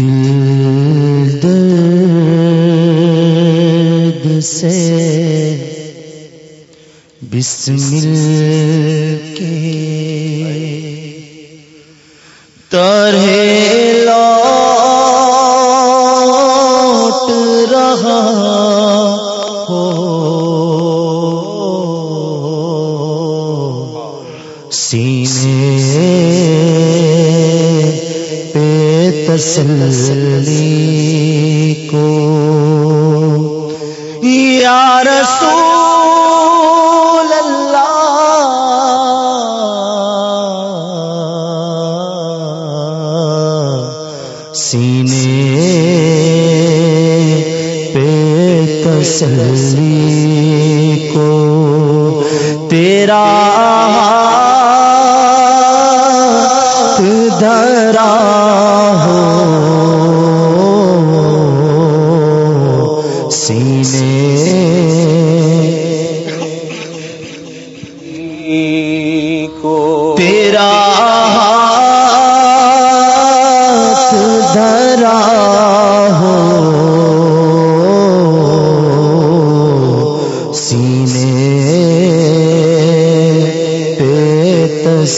دل درد سے بسم تسلی کو۔ یا رسول اللہ سینے پہ تسلی کو۔ تیرا درا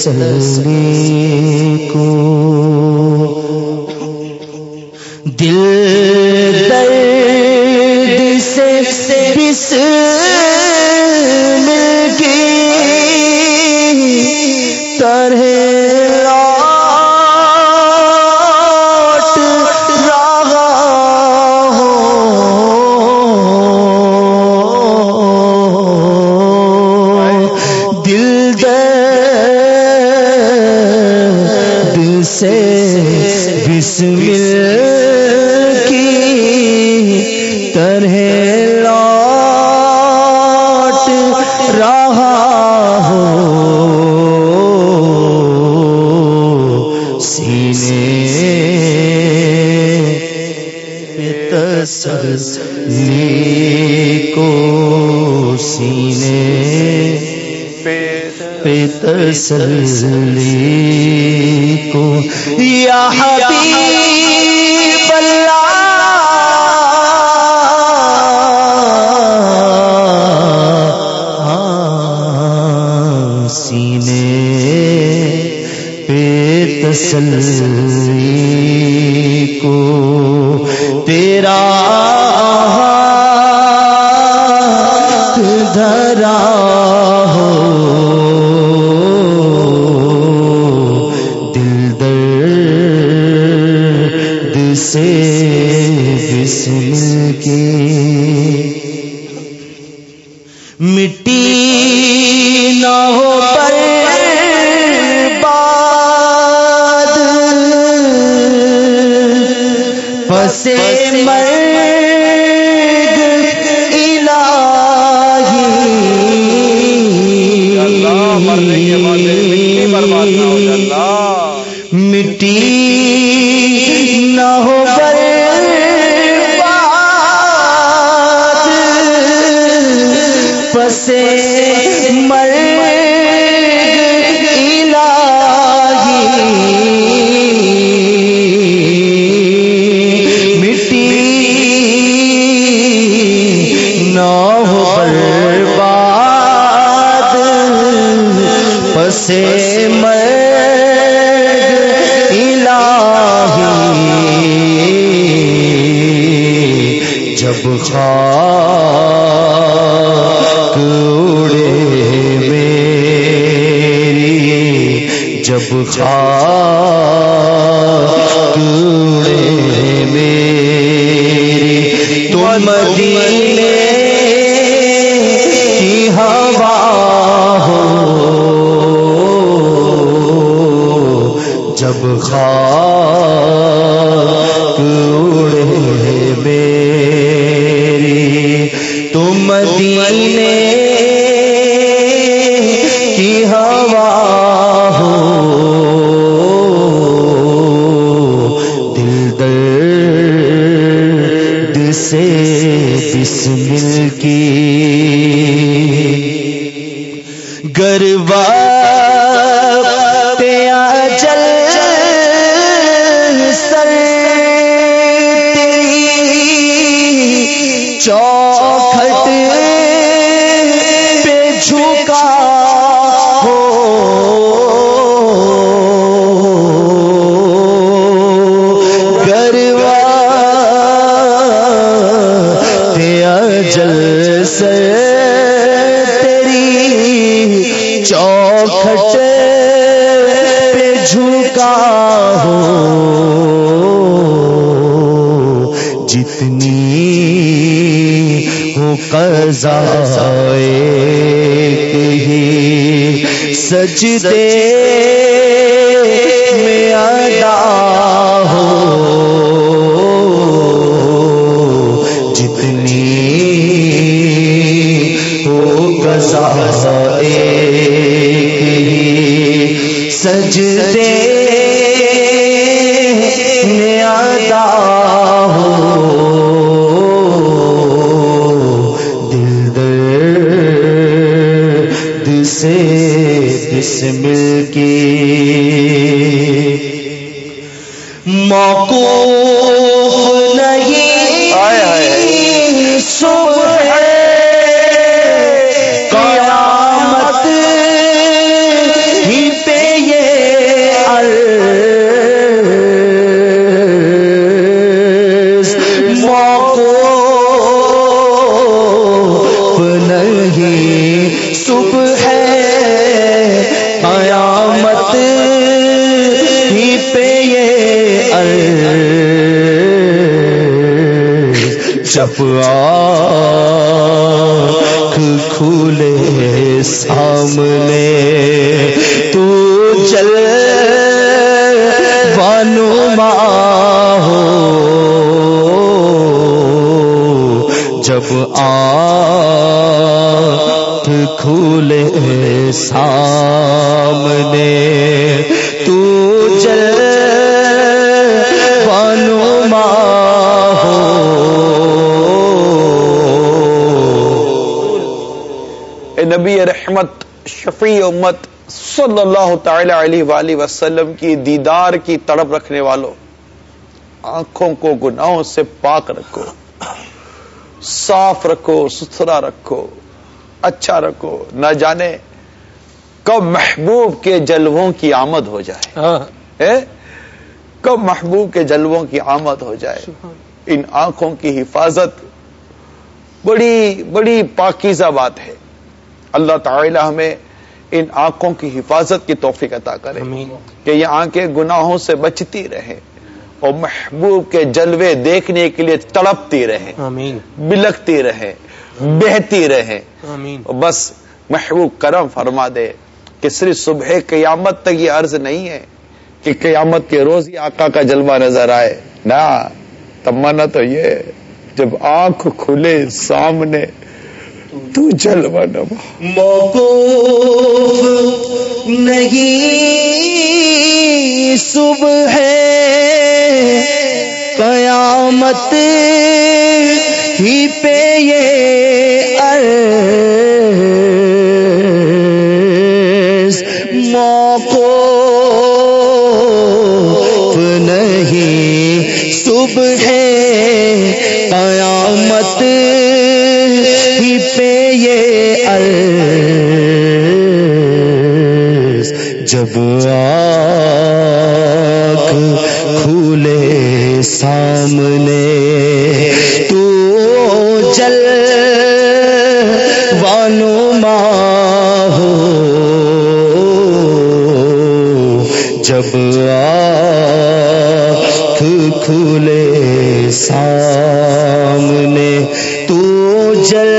صحیح سے بسم کی طرح لوٹ رہا ہو۔ سینے تسلی کو سینے پیتر تسلی یا حبیب سے میں جب خاڑے میری جب خاک مل کی گروا سجدے جب آنکھ کھولے سامنے۔ شفیع امت صلی اللہ تعالی علیہ وآلہ وسلم کی دیدار کی تڑپ رکھنے والوں آنکھوں کو گناہوں سے پاک رکھو صاف رکھو ستھرا رکھو اچھا رکھو نہ جانے کب محبوب کے جلووں کی آمد ہو جائے۔ اے؟ کب محبوب کے جلووں کی آمد ہو جائے۔ ان آنکھوں کی حفاظت بڑی بڑی پاکیزہ بات ہے۔ اللہ تعالی ہمیں ان آنکھوں کی حفاظت کی توفیق عطا کرے۔ کہ یہ آنکھیں گناہوں سے بچتی رہیں اور محبوب کے جلوے دیکھنے کے لیے تڑپتی آمین۔ بلکتی رہیں بہتی آمین۔ اور بس محبوب کرم فرما دے کہ صرف صبح قیامت تک یہ عرض نہیں ہے کہ قیامت کے روز ہی آقا کا جلوہ نظر آئے۔ نہ تمنا تو یہ جب آنکھ کھلے سامنے تو جلوہ نما موقوف نہیں، صبح قیامت ہی پہ یہ عرض۔ موقوف نہیں، صبح قیامت ہی پہ یہ عرض جب آنکھ کھولے سامنے تو جل وانو ہو جب آنکھ کھولے سامنے تو جل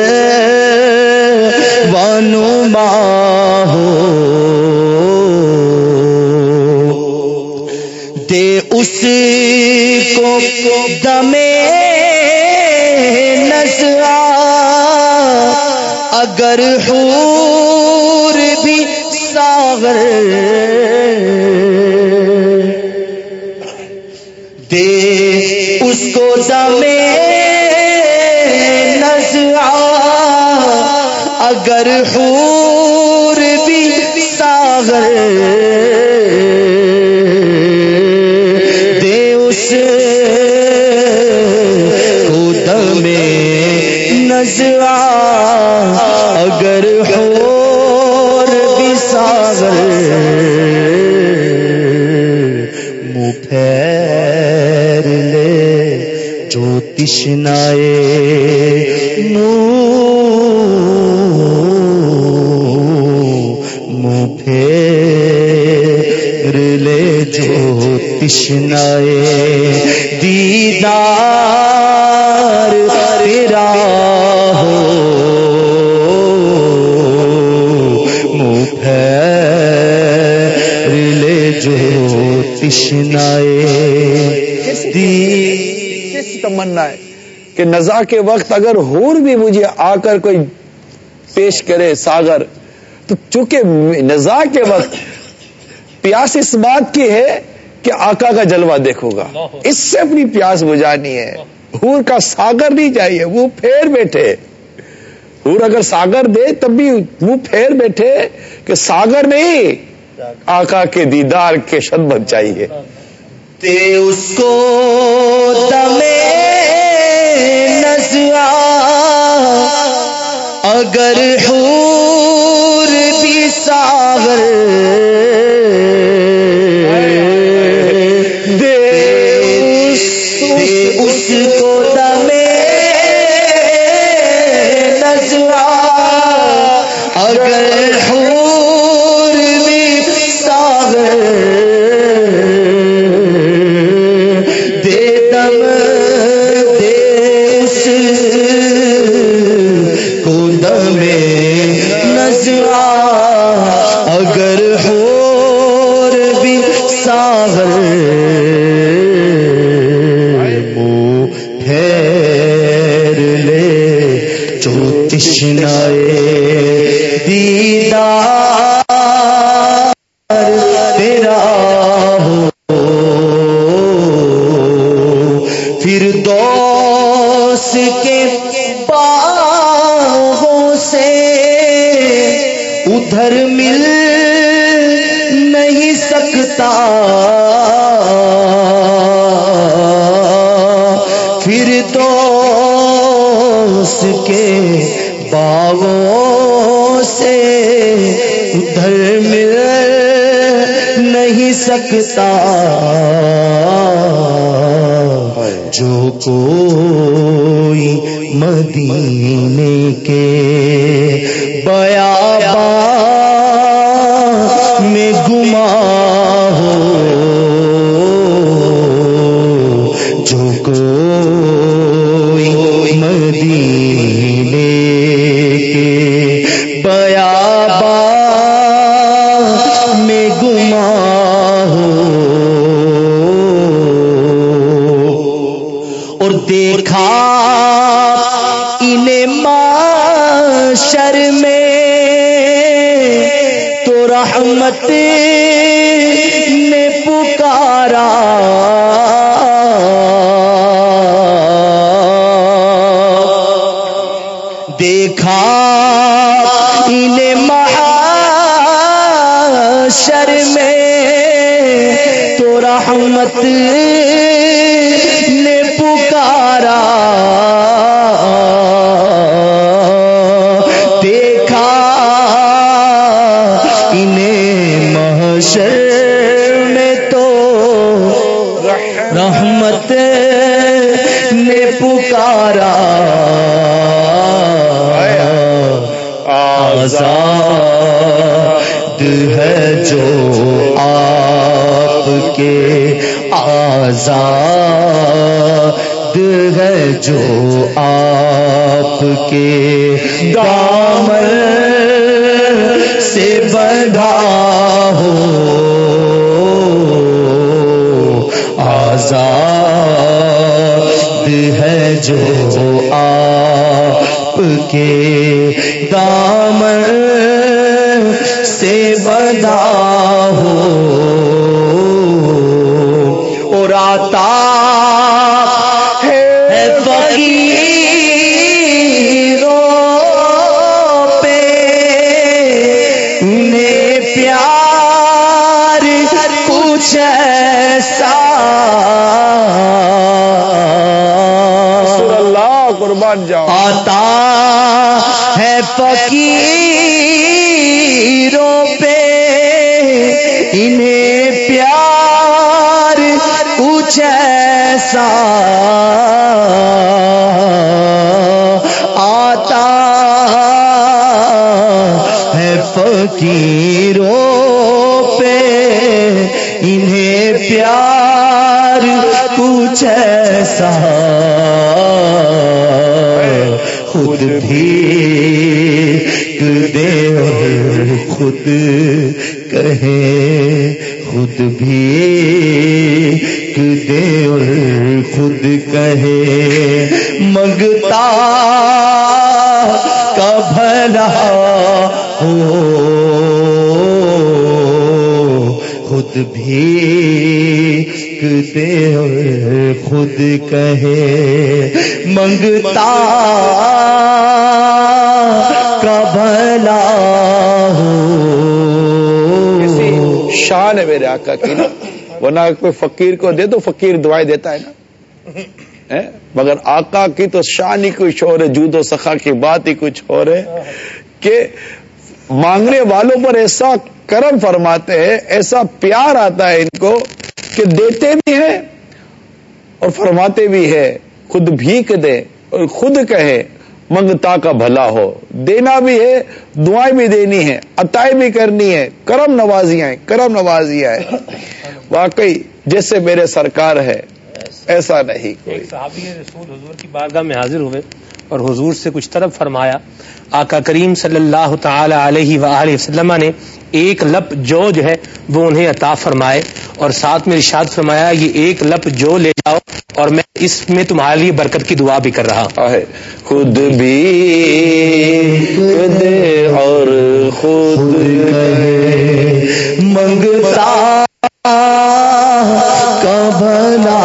اس کو دمے نسا اگر حور بھی ساغر۔ دے اس کو دمے نسا اگر حور بھی ساغر۔ تشنائے منہ پھیر لے جو تشنائے۔ دیدار تیرا ہو منہ پھیر لے جو تشنائے۔ تمنا ہے کہ نزا کے وقت اگر ہور بھی مجھے آ کر کوئی پیش کرے ساگر تو چونکہ نزا کے وقت پیاس اس بات کی ہے کہ آقا کا جلوہ دیکھو گا۔ اس سے اپنی پیاس بجھانی ہے۔ ہور کا ساگر نہیں چاہیے وہ پھیر بیٹھے۔ ہور اگر ساگر دے تب بھی وہ پھیر بیٹھے کہ ساگر نہیں آقا کے دیدار کے شدمت چاہیے۔ تے اس کو دمے نزا اگر حور بھی ساغر دے اس کو دمے نزا اگر دوس کے باغوں سے ادھر مل نہیں سکتا۔ جو کوئی مدینے کے بے دیکھا انہیں معاشر میں تو رحمت نے پکارا۔ دیکھا انہیں محشر جو آپ کے آزاد ہے، جو آپ کے دامن سے بڑھا ہو، آزاد ہے، جو آپ کے دامن بدا ایسا آتا ہے فقیروں پہ، انہیں پیار کچھ ایسا خود بھی دے خود کہے، خود بھی دے اور خود کہے منگتا کا بھلا ہو۔ خود بھی دے اور خود کہے منگتا کا بھلا ہو۔ شان ہے میرے آقا کی نا؟ ورنہ کوئی فقیر کو دے تو فقیر دعائیں دیتا ہے نا؟ مگر آقا کی تو شان ہی کچھ اور ہے جود و سخا کی بات ہی کچھ اور ہے کہ مانگنے والوں پر ایسا کرم فرماتے ہیں ایسا پیار آتا ہے ان کو کہ دیتے بھی ہیں اور فرماتے بھی ہے خود بھیک دے اور خود کہے منگتا کا بھلا ہو۔ دینا بھی ہے، دعائیں بھی دینی ہے عطائیں بھی کرنی ہے کرم نوازیاں ہیں کرم نوازیاں ہیں واقعی جیسے میرے سرکار ہے، ایسا نہیں۔ کوئی صحابی رسول، حضور کی بارگاہ میں حاضر ہوئے۔ اور حضور سے کچھ طلب فرمایا۔ آقا کریم صلی اللہ تعالی علیہ وآلہ وسلم نے ایک لپ جو جو ہے وہ انہیں عطا فرمائے اور ساتھ میں ارشاد فرمایا، یہ ایک لپ جو لے جاؤ اور میں اس میں تمہارے لیے برکت کی دعا بھی کر رہا خود بھی اور خود منگتا کا بھلا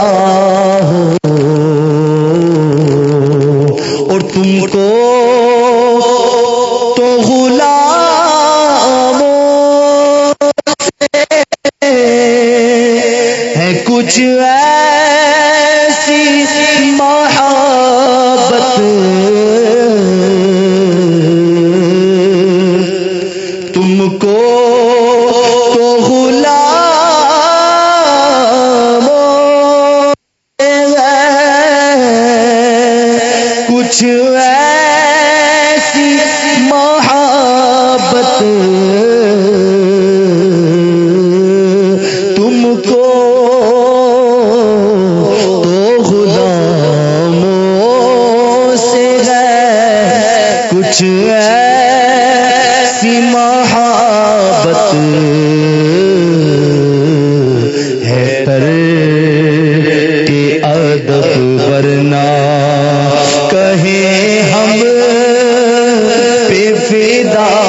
فدا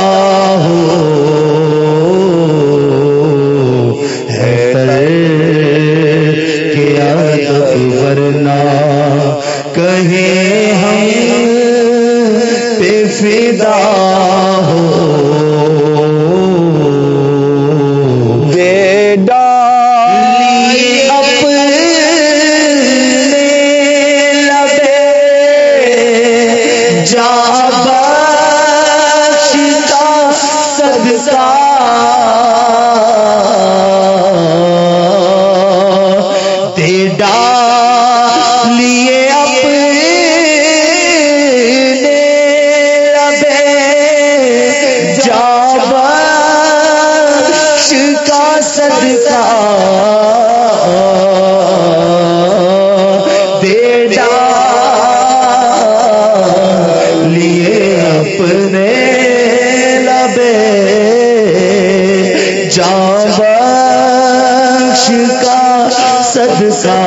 جا بخش کا صدقہ۔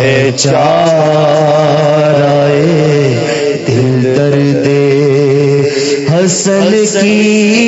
اے چارائے دل درد حسن کی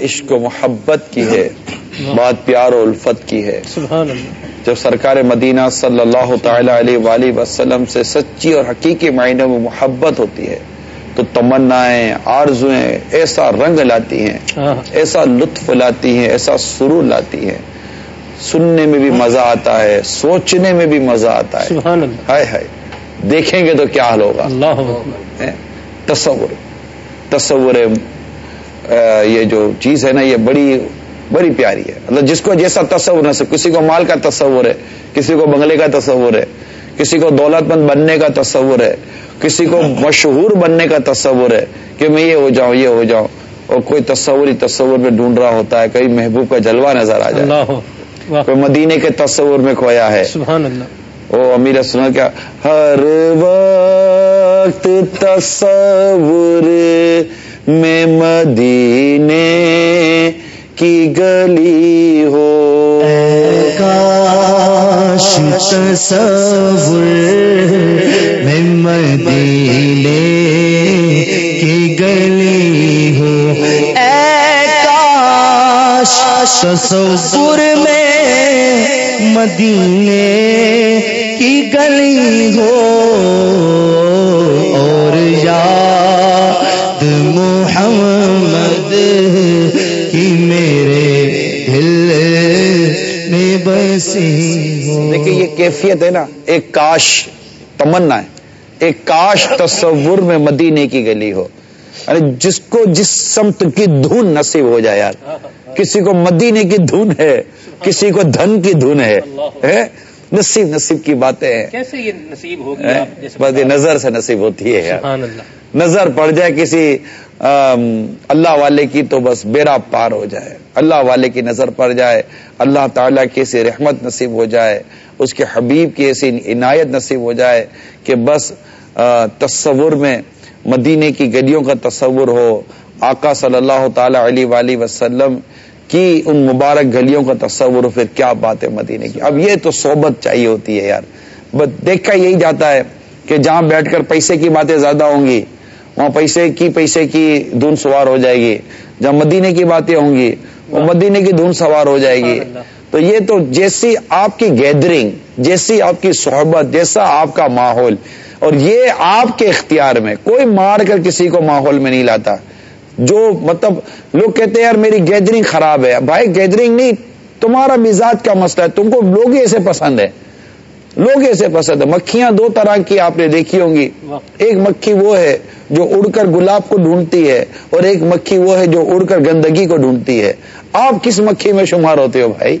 بات عشق و محبت کی ہے بات پیار و الفت کی ہے۔ سبحان اللہ۔ جب سرکار مدینہ صلی اللہ تعالی علیہ وآلہ وسلم سے سچی اور حقیقی معنی میں محبت ہوتی ہے تو تمنائیں آرزویں ایسا رنگ لاتی ہیں ہاں۔ ایسا لطف لاتی ہیں ایسا سرور لاتی ہیں۔ سننے میں بھی مزہ آتا ہے سوچنے میں بھی مزہ آتا ہے۔ سبحان اللہ۔ ہائے ہائے دیکھیں گے تو کیا حال ہوگا۔ اللہ؟ تصور تصور یہ جو چیز ہے نا یہ بڑی بڑی پیاری ہے۔ مطلب جس کو جیسا تصور ہے کسی کو مال کا تصور ہے کسی کو بنگلے کا تصور ہے کسی کو دولت مند بننے کا تصور ہے کسی کو مشہور بننے کا تصور ہے کہ میں یہ ہو جاؤں یہ ہو جاؤں اور کوئی تصور ہی تصور میں ڈھونڈ رہا ہوتا ہے کئی محبوب کا جلوہ نظر آ جائے۔ کوئی مدینے کے تصور میں کھویا ہے۔ سبحان اللہ۔ او امیر سنا کیا؟ ہر وقت تصور میں مدینے کی گلی ہو۔ کاش تصور میں مدینے کی گلی ہو۔ اے کاش تصور میں مدینے کی گلی ہو۔ اور یاد کی میرے دل میں بسی ہو۔ دیکھیں یہ کیفیت ہے نا ایک کاش تمنا ہے۔ ایک کاش تصور میں مدینے کی گلی ہو۔ یعنی جس کو جس سمت کی دھن نصیب ہو جائے یار۔ کسی کو مدینے کی دھن ہے کسی کو دھن کی دھن ہے؟ نصیب نصیب کی باتیں ہیں۔ کیسے یہ نصیب ہوگی بس یہ نظر سے نصیب ہوتی ہے یار۔ سبحان اللہ۔ نظر پڑ جائے کسی اللہ والے کی تو بس بیڑا پار ہو جائے۔ اللہ والے کی نظر پڑ جائے، اللہ تعالیٰ کی ایسی رحمت نصیب ہو جائے، اس کے حبیب کی ایسی عنایت نصیب ہو جائے کہ بس تصور میں مدینے کی گلیوں کا تصور ہو۔ آقا صلی اللہ تعالی علیہ وآلہ وسلم کی ان مبارک گلیوں کا تصور ہو، پھر کیا بات ہے مدینے کی؟ اب یہ تو صحبت چاہیے ہوتی ہے یار۔ بس دیکھا یہی جاتا ہے کہ جہاں بیٹھ کر پیسے کی باتیں زیادہ ہوں گی وہاں پیسے کی پیسے کی دھن سوار ہو جائے گی۔ جہاں مدینے کی باتیں ہوں گی وہ مدینے کی دھن سوار ہو جائے گی۔ تو یہ تو جیسی آپ کی گیدرنگ جیسی آپ کی صحبت جیسا آپ کا ماحول۔ اور یہ آپ کے اختیار میں کوئی مار کر کسی کو ماحول میں نہیں لاتا۔ جو مطلب لوگ کہتے ہیں یار میری گیدرنگ خراب ہے۔ بھائی گیدرنگ نہیں تمہارا مزاج کا مسئلہ ہے۔ تم کو لوگ ہی ایسے پسند ہے لوگ ایسے پسند ہے مکھیاں دو طرح کی آپ نے دیکھی ہوں گی۔ ایک مکھی وہ ہے جو اڑ کر گلاب کو ڈھونڈتی ہے اور ایک مکھی وہ ہے جو اڑ کر گندگی کو ڈھونڈتی ہے۔ آپ کس مکھی میں شمار ہوتے ہو بھائی؟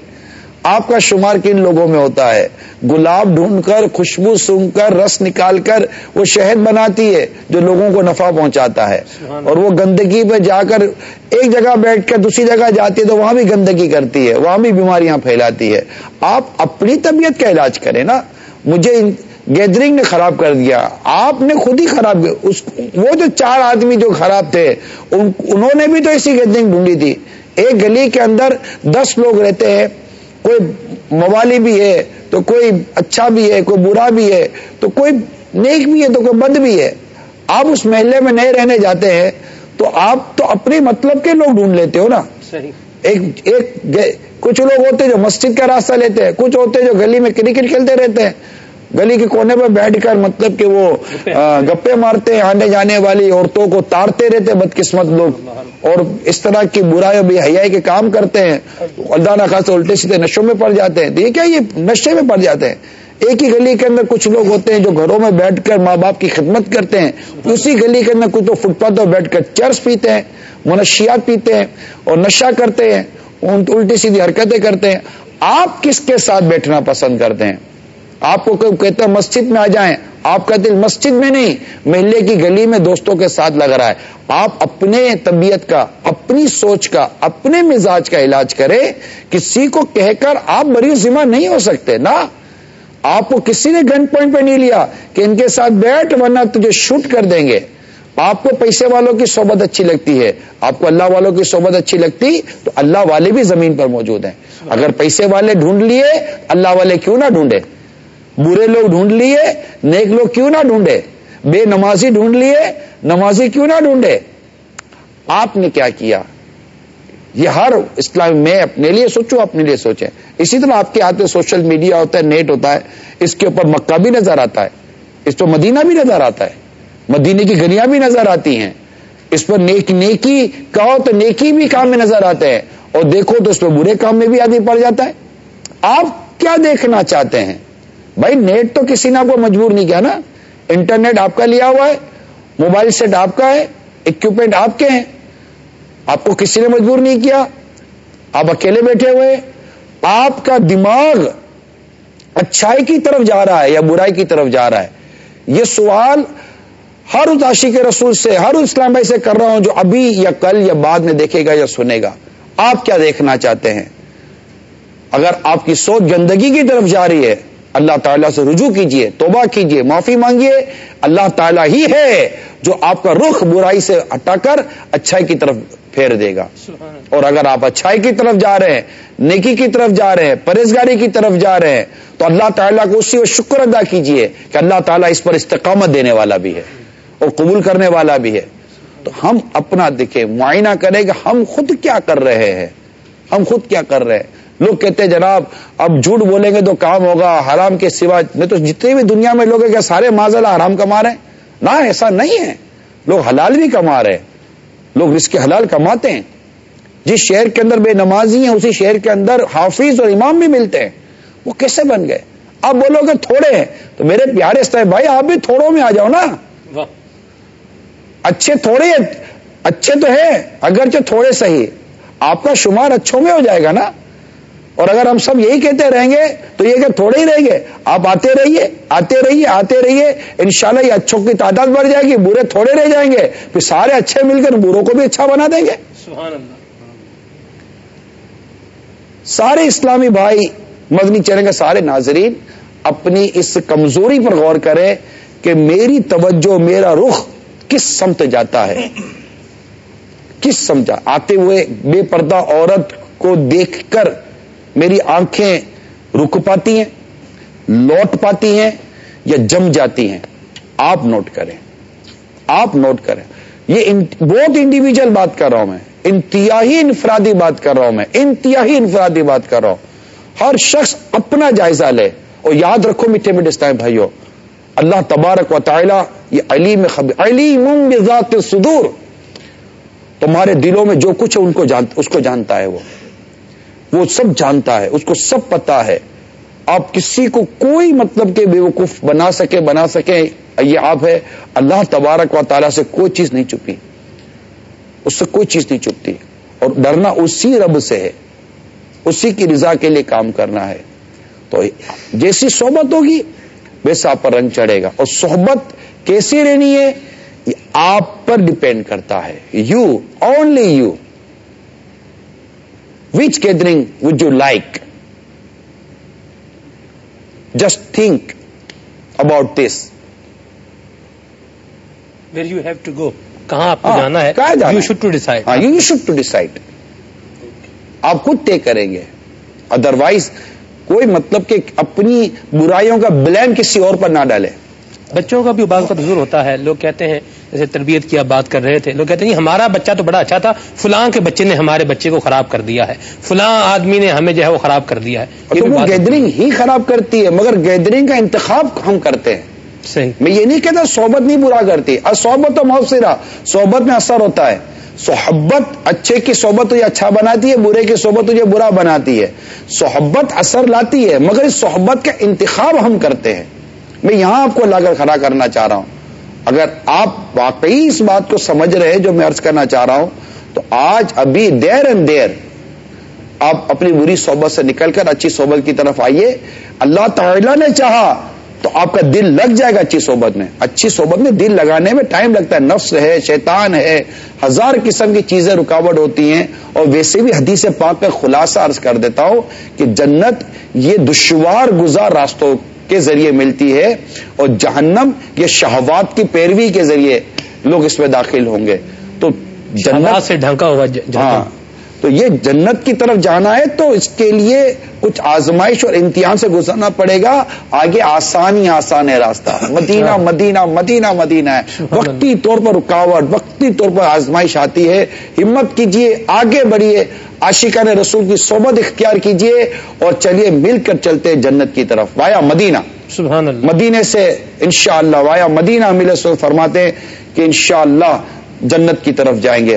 آپ کا شمار کن لوگوں میں ہوتا ہے؟ گلاب ڈھونڈ کر خوشبو سونگ کر رس نکال کر وہ شہد بناتی ہے جو لوگوں کو نفع پہنچاتا ہے۔ اور وہ گندگی پہ جا کر ایک جگہ بیٹھ کر دوسری جگہ جاتی ہے تو وہاں بھی گندگی کرتی ہے وہاں بھی بیماریاں پھیلاتی ہے۔ آپ اپنی طبیعت کا علاج کریں نا۔ مجھے گیدرنگ نے خراب کر دیا آپ نے خود ہی خراب اس وہ جو چار آدمی جو خراب تھے ان انہوں نے بھی تو ایسی گیدرنگ ڈھونڈی تھی۔ ایک گلی کے اندر دس لوگ رہتے ہیں کوئی موالی بھی ہے تو کوئی اچھا بھی ہے کوئی برا بھی ہے تو کوئی نیک بھی ہے تو کوئی بد بھی ہے۔ آپ اس محلے میں نئے رہنے جاتے ہیں تو آپ تو اپنے مطلب کے لوگ ڈھونڈ لیتے ہو نا۔ ایک ایک کچھ لوگ ہوتے جو مسجد کا راستہ لیتے ہیں کچھ ہوتے جو گلی میں کرکٹ کھیلتے رہتے ہیں۔ گلی کے کونے پر بیٹھ کر مطلب کہ وہ گپے۔ مارتے ہیں آنے جانے والی عورتوں کو تارتے رہتے ہیں بدقسمت لوگ۔ اور اس طرح کی برائی بے حیائی کے کام کرتے ہیں۔ اللہ نہ خاص الٹے سیدھے نشوں میں پڑ جاتے ہیں۔ تو یہ کیا یہ نشے میں پڑ جاتے ہیں۔ ایک ہی گلی کے اندر کچھ لوگ ہوتے ہیں جو گھروں میں بیٹھ کر ماں باپ کی خدمت کرتے ہیں۔ اسی گلی کے اندر کچھ تو فٹ پاتھ پر بیٹھ کر چرس پیتے ہیں منشیات پیتے ہیں اور نشہ کرتے ہیں۔ الٹی سیدھی حرکتیں کرتے ہیں۔ آپ کس کے ساتھ بیٹھنا پسند کرتے ہیں؟ آپ کو کوئی کہتا ہے مسجد میں آ جائیں، آپ کا دل مسجد میں نہیں، محلے کی گلی میں دوستوں کے ساتھ لگ رہا ہے۔ آپ اپنے طبیعت کا، اپنی سوچ کا، اپنے مزاج کا علاج کریں، کسی کو کہہ کر آپ مریض ذمہ نہیں ہو سکتے نا۔ آپ کو کسی نے گن پوائنٹ پہ نہیں لیا کہ ان کے ساتھ بیٹھ ورنہ تجھے شوٹ کر دیں گے۔ آپ کو پیسے والوں کی صحبت اچھی لگتی ہے۔ آپ کو اللہ والوں کی صحبت اچھی لگتی، تو اللہ والے بھی زمین پر موجود ہیں۔ اگر پیسے والے ڈھونڈ لیے، اللہ والے کیوں نہ ڈھونڈے؟ برے لوگ ڈھونڈ لیے، نیک لوگ کیوں نہ ڈھونڈے؟ بے نمازی ڈھونڈ لیے، نمازی کیوں نہ ڈھونڈے؟ آپ نے کیا کیا؟ یہ ہر اسلام میں اپنے لیے سوچو، اپنے لیے سوچیں۔ اسی طرح آپ کے ہاتھ میں سوشل میڈیا ہوتا ہے، نیٹ ہوتا ہے، اس کے اوپر مکہ بھی نظر آتا ہے، اس پر مدینہ بھی نظر آتا ہے مدینے کی گنیاں بھی نظر آتی ہیں۔ اس پر نیک، نیکی کہو تو نیکی بھی کام میں نظر آتے ہیں، اور دیکھو تو اس پہ برے کام میں بھی آدمی پڑ جاتا ہے۔ آپ کیا دیکھنا چاہتے ہیں؟ بھائی نیٹ تو کسی نے آپ کو مجبور نہیں کیا نا۔ انٹرنیٹ آپ کا لیا ہوا ہے، موبائل سیٹ آپ کا ہے اکوپمنٹ آپ کے ہیں۔ آپ کو کسی نے مجبور نہیں کیا۔ آپ اکیلے بیٹھے ہوئے آپ کا دماغ اچھائی کی طرف جا رہا ہے یا برائی کی طرف جا رہا ہے۔ یہ سوال ہر اتاشی کے رسول سے، ہر اسلام بھائی سے کر رہا ہوں جو ابھی یا کل یا بعد میں دیکھے گا یا سنے گا۔ آپ کیا دیکھنا چاہتے ہیں؟ اگر آپ کی سوچ گندگی کی طرف جا رہی ہے اللہ تعالیٰ سے رجوع کیجیے توبہ کیجیے معافی مانگیے اللہ تعالیٰ ہی ہے جو آپ کا رخ برائی سے ہٹا کر اچھائی کی طرف پھیر دے گا۔ اور اگر آپ اچھائی کی طرف جا رہے ہیں نیکی کی طرف جا رہے ہیں پرہیزگاری کی طرف جا رہے ہیں تو اللہ تعالیٰ کو اسی وقت شکر ادا کیجیے کہ اللہ تعالیٰ اس پر استقامت دینے والا بھی ہے اور قبول کرنے والا بھی ہے۔ تو ہم اپنا دیکھیں معائنہ کریں کہ ہم خود کیا کر رہے ہیں۔ ہم خود کیا کر رہے ہیں۔ لوگ کہتے ہیں جناب اب جھوٹ بولیں گے تو کام ہوگا حرام کے سوا میں تو جتنے بھی دنیا میں لوگ ہیں کہ سارے ماضلہ حرام کما رہے ہیں؟ نہ ایسا نہیں ہے۔ لوگ حلال بھی کما رہے ہیں۔ لوگ رزق حلال کماتے ہیں۔ جس شہر کے اندر بے نمازی ہیں اسی شہر کے اندر حافظ اور امام بھی ملتے ہیں۔ وہ کیسے بن گئے؟ آپ بولو گے تھوڑے ہیں۔ تو میرے پیارے سطح بھائی آپ بھی تھوڑوں میں آ جاؤ نا۔ اچھے تھوڑے اچھے تو ہیں اگرچہ تھوڑے صحیح۔ آپ کا شمار اچھوں میں ہو جائے گا نا۔ اور اگر ہم سب یہی کہتے رہیں گے تو یہ کہ تھوڑے ہی رہیں گے۔ آپ آتے رہیے آتے رہیے آتے رہیے۔ انشاءاللہ یہ اچھوں کی تعداد بڑھ جائے گی برے تھوڑے رہ جائیں گے۔ پھر سارے اچھے مل کر بروں کو بھی اچھا بنا دیں گے۔ سبحان اللہ۔ سارے اسلامی بھائی مدنی چینل کے سارے ناظرین اپنی اس کمزوری پر غور کریں کہ میری توجہ میرا رخ کس سمت جاتا ہے؟ کس سمجھا آتے ہوئے بے پردہ عورت کو دیکھ کر میری آنکھیں رک پاتی ہیں، لوٹ پاتی ہیں یا جم جاتی ہیں، آپ نوٹ کریں۔ آپ نوٹ کریں۔ یہ بہت انڈیویجل بات کر رہا ہوں میں۔ انتہائی انفرادی بات کر رہا ہوں میں۔ انتہائی انفرادی بات کر رہا ہوں۔ ہر شخص اپنا جائزہ لے۔ اور یاد رکھو میٹھے میٹھے اسٹائم بھائیوں اللہ تبارک و تعالی یہ علیم خبر علیم بذات صدور تمہارے دلوں میں جو کچھ ہے ان کو جانتا اس کو جانتا ہے وہ۔ وہ سب جانتا ہے، اس کو سب پتا ہے۔ آپ کسی کو کوئی مطلب کے بے وقوف بنا سکے بنا سکے، یہ آپ ہے۔ اللہ تبارک و تعالیٰ سے کوئی چیز نہیں چپی۔ اس سے کوئی چیز نہیں چپتی۔ اور ڈرنا اسی رب سے ہے۔ اسی کی رضا کے لیے کام کرنا ہے۔ تو جیسی صحبت ہوگی، ویسا آپ پر رنگ چڑھے گا۔ اور صحبت کیسی رہنی ہے، یہ آپ پر ڈپینڈ کرتا ہے۔ You only you which gathering with you like just think about this where you have to go کہاں آپ کو جانا ہے you? Should to decide you should to decide آپ خود طے کریں گے ادروائز کوئی مطلب کہ اپنی برائیوں کا بلیم کسی اور پر نہ ڈالے بچوں کا بھی بعض کا حضور ہوتا ہے لوگ کہتے ہیں جیسے تربیت کی آپ بات کر رہے تھے لوگ کہتے ہیں ہمارا بچہ تو بڑا اچھا تھا فلاں کے بچے نے ہمارے بچے کو خراب کر دیا ہے فلاں آدمی نے ہمیں جو ہے وہ خراب کر دیا ہے۔ وہ گیدرنگ ہی خراب کرتی ہے مگر گیدرنگ کا انتخاب ہم کرتے ہیں۔ صحیح۔ میں یہ نہیں کہتا صحبت نہیں برا کرتی صحبت تو مؤثرہ صحبت میں اثر ہوتا ہے۔ صحبت اچھے کی صحبت تجھے اچھا بناتی ہے برے کی صحبت تجھے برا بناتی ہے۔ صحبت اثر لاتی ہے مگر اس صحبت کا انتخاب ہم کرتے ہیں۔ میں یہاں آپ کو لا کر کھڑا کرنا چاہ رہا ہوں۔ اگر آپ واقعی اس بات کو سمجھ رہے جو میں عرض کرنا چاہ رہا ہوں، تو آج ابھی دیر اینڈ دیر آپ اپنی بری صحبت سے نکل کر اچھی صحبت کی طرف آئیے۔ اللہ تعالیٰ نے چاہا تو آپ کا دل لگ جائے گا اچھی صحبت میں۔ اچھی صحبت میں دل لگانے میں ٹائم لگتا ہے، نفس ہے، شیطان ہے، ہزار قسم کی چیزیں رکاوٹ ہوتی ہیں۔ اور ویسے بھی حدیث پاک کا خلاصہ عرض کر دیتا ہوں کہ جنت یہ دشوار گزار راستوں کے ذریعے ملتی ہے اور جہنم یہ شہوات کی پیروی کے ذریعے لوگ اس میں داخل ہوں گے۔ تو جنت سے ڈھنکا ہوا ہاں۔ تو یہ جنت کی طرف جانا ہے تو اس کے لیے کچھ آزمائش اور امتحان سے گزرنا پڑے گا۔ آگے آسانی آسان ہے راستہ۔ مدینہ مدینہ مدینہ مدینہ ہے۔ وقتی طور پر رکاوٹ وقتی طور پر آزمائش آتی ہے۔ ہمت کیجیے آگے بڑھیے نے رسول کی صحبت اختیار کیجیے اور چلیے مل کر چلتے جنت کی طرف۔ وایا مدینہ۔ سبحان اللہ۔ مدینے سے انشاءاللہ وایا مدینہ ملے سو فرماتے کہ انشاءاللہ جنت کی طرف جائیں گے۔